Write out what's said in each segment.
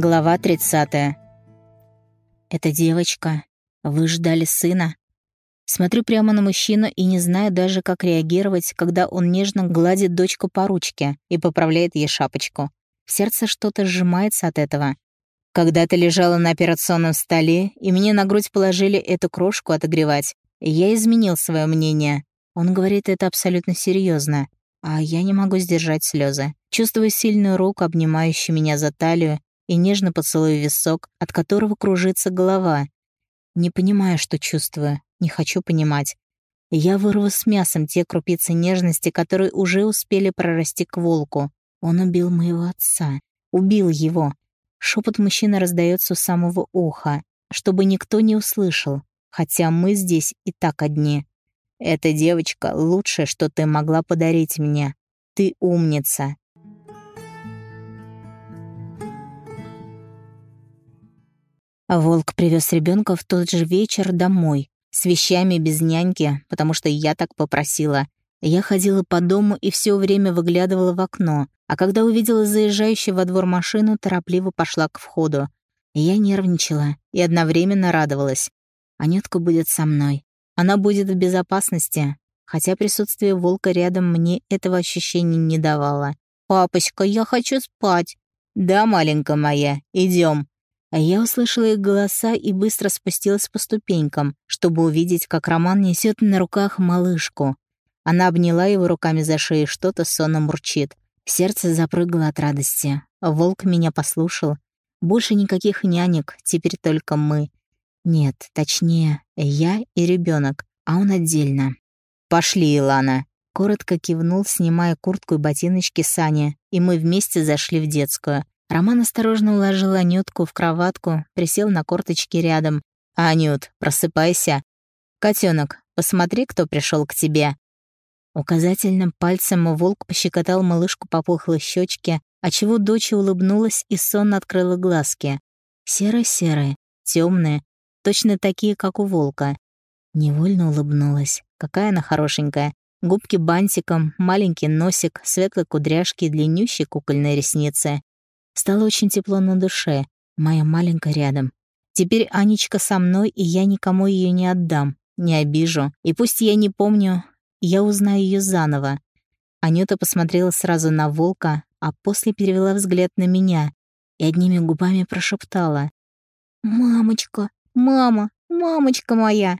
Глава 30. «Это девочка. Вы ждали сына?» Смотрю прямо на мужчину и не знаю даже, как реагировать, когда он нежно гладит дочку по ручке и поправляет ей шапочку. В сердце что-то сжимается от этого. Когда ты лежала на операционном столе, и мне на грудь положили эту крошку отогревать, я изменил свое мнение. Он говорит это абсолютно серьезно, а я не могу сдержать слезы. Чувствую сильную руку, обнимающую меня за талию, и нежно поцелую висок, от которого кружится голова. Не понимаю, что чувствую, не хочу понимать. Я вырву с мясом те крупицы нежности, которые уже успели прорасти к волку. Он убил моего отца. Убил его. Шепот мужчины раздается у самого уха, чтобы никто не услышал, хотя мы здесь и так одни. Эта девочка — лучшее, что ты могла подарить мне. Ты умница. Волк привез ребенка в тот же вечер домой, с вещами без няньки, потому что я так попросила. Я ходила по дому и все время выглядывала в окно, а когда увидела заезжающую во двор машину, торопливо пошла к входу. Я нервничала и одновременно радовалась. Анютка будет со мной. Она будет в безопасности, хотя присутствие волка рядом мне этого ощущения не давало. «Папочка, я хочу спать». «Да, маленькая моя, идем. А я услышала их голоса и быстро спустилась по ступенькам, чтобы увидеть, как Роман несет на руках малышку. Она обняла его руками за шею и что-то сонно мурчит. Сердце запрыгало от радости. Волк меня послушал. Больше никаких нянек, теперь только мы. Нет, точнее, я и ребенок, а он отдельно. «Пошли, Илана!» Коротко кивнул, снимая куртку и ботиночки Сани, и мы вместе зашли в детскую. Роман осторожно уложил Анютку в кроватку, присел на корточки рядом. «Анют, просыпайся. Котенок, посмотри, кто пришел к тебе». Указательным пальцем волк пощекотал малышку по пухлой щечке, отчего дочь улыбнулась и сонно открыла глазки. Серые-серые, темные, точно такие, как у волка. Невольно улыбнулась. Какая она хорошенькая. Губки бантиком, маленький носик, светлые кудряшки и длиннющие кукольные ресницы. Стало очень тепло на душе. Моя маленькая рядом. Теперь Анечка со мной, и я никому ее не отдам, не обижу. И пусть я не помню, я узнаю ее заново. Анюта посмотрела сразу на волка, а после перевела взгляд на меня и одними губами прошептала. «Мамочка, мама, мамочка моя!»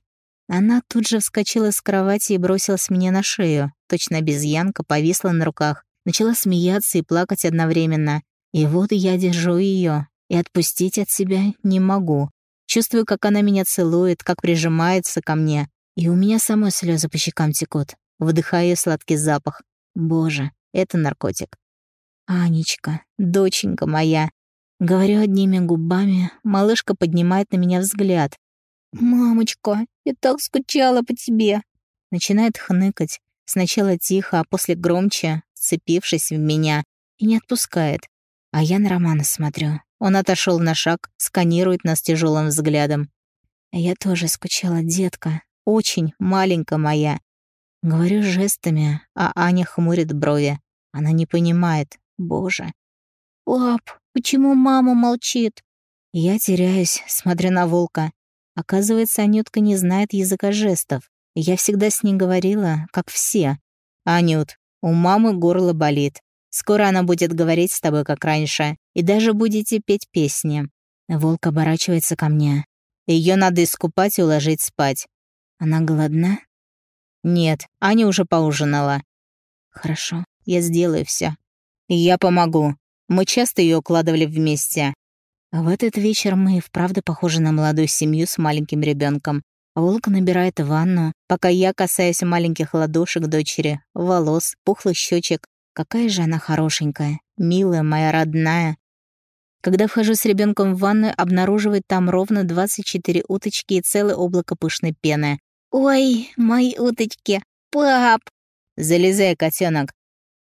Она тут же вскочила с кровати и бросилась мне на шею. Точно обезьянка повисла на руках, начала смеяться и плакать одновременно. И вот я держу ее, и отпустить от себя не могу. Чувствую, как она меня целует, как прижимается ко мне. И у меня самой слезы по щекам текут. Вдыхаю сладкий запах. Боже, это наркотик. «Анечка, доченька моя!» Говорю одними губами, малышка поднимает на меня взгляд. «Мамочка, я так скучала по тебе!» Начинает хныкать, сначала тихо, а после громче, цепившись в меня, и не отпускает. А я на Романа смотрю. Он отошел на шаг, сканирует нас тяжелым взглядом. Я тоже скучала, детка. Очень маленькая моя. Говорю жестами, а Аня хмурит брови. Она не понимает. Боже. «Пап, почему мама молчит?» Я теряюсь, смотря на волка. Оказывается, Анютка не знает языка жестов. Я всегда с ней говорила, как все. «Анют, у мамы горло болит. Скоро она будет говорить с тобой, как раньше, и даже будете петь песни». Волк оборачивается ко мне. Ее надо искупать и уложить спать. Она голодна? Нет, Аня уже поужинала. Хорошо, я сделаю все. Я помогу. Мы часто ее укладывали вместе. В этот вечер мы и вправду похожи на молодую семью с маленьким ребенком. Волк набирает ванну, пока я касаюсь маленьких ладошек дочери, волос, пухлых щечек Какая же она хорошенькая, милая, моя родная. Когда вхожу с ребенком в ванную, обнаруживает там ровно 24 уточки и целое облако пышной пены. «Ой, мои уточки! Пап!» «Залезай, котенок.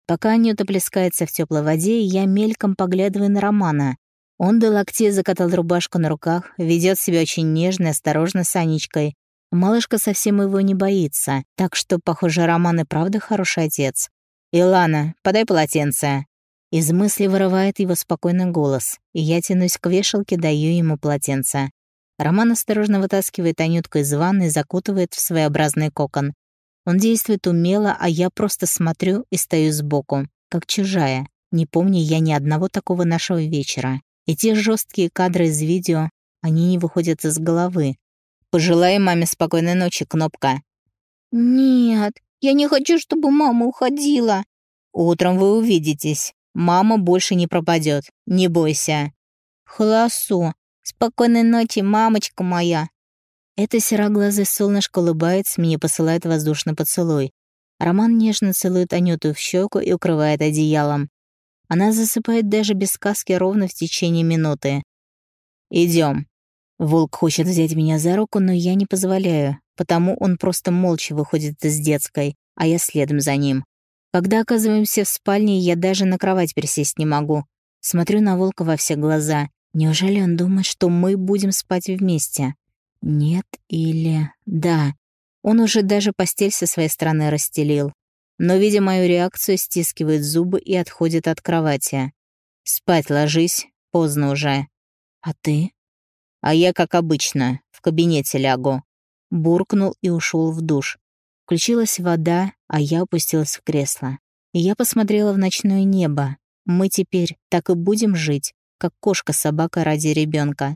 Пока Анюта плескается в теплой воде, я мельком поглядываю на Романа. Он до локтей закатал рубашку на руках, ведет себя очень нежно и осторожно с Анечкой. Малышка совсем его не боится, так что, похоже, Роман и правда хороший отец. «Илана, подай полотенце». Из мысли вырывает его спокойный голос, и я тянусь к вешалке, даю ему полотенце. Роман осторожно вытаскивает Анютку из ванны и закутывает в своеобразный кокон. Он действует умело, а я просто смотрю и стою сбоку, как чужая. Не помню я ни одного такого нашего вечера. И те жесткие кадры из видео, они не выходят из головы. «Пожелай маме спокойной ночи, Кнопка». «Нет, я не хочу, чтобы мама уходила». «Утром вы увидитесь. Мама больше не пропадет. Не бойся». «Холосу. Спокойной ночи, мамочка моя». Это сероглазое солнышко улыбается мне, посылает воздушный поцелуй. Роман нежно целует Анюту в щеку и укрывает одеялом. Она засыпает даже без сказки ровно в течение минуты. Идем. Волк хочет взять меня за руку, но я не позволяю, потому он просто молча выходит из детской, а я следом за ним. Когда оказываемся в спальне, я даже на кровать пересесть не могу. Смотрю на Волка во все глаза. Неужели он думает, что мы будем спать вместе? Нет или... Да. Он уже даже постель со своей стороны расстелил. Но, видя мою реакцию, стискивает зубы и отходит от кровати. «Спать ложись, поздно уже». «А ты?» «А я, как обычно, в кабинете лягу». Буркнул и ушел в душ. Включилась вода, а я опустилась в кресло. Я посмотрела в ночное небо. Мы теперь так и будем жить, как кошка-собака ради ребенка.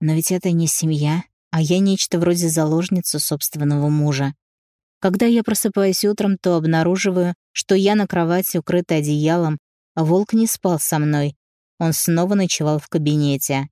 Но ведь это не семья, а я нечто вроде заложницы собственного мужа. Когда я просыпаюсь утром, то обнаруживаю, что я на кровати укрыта одеялом, а волк не спал со мной. Он снова ночевал в кабинете.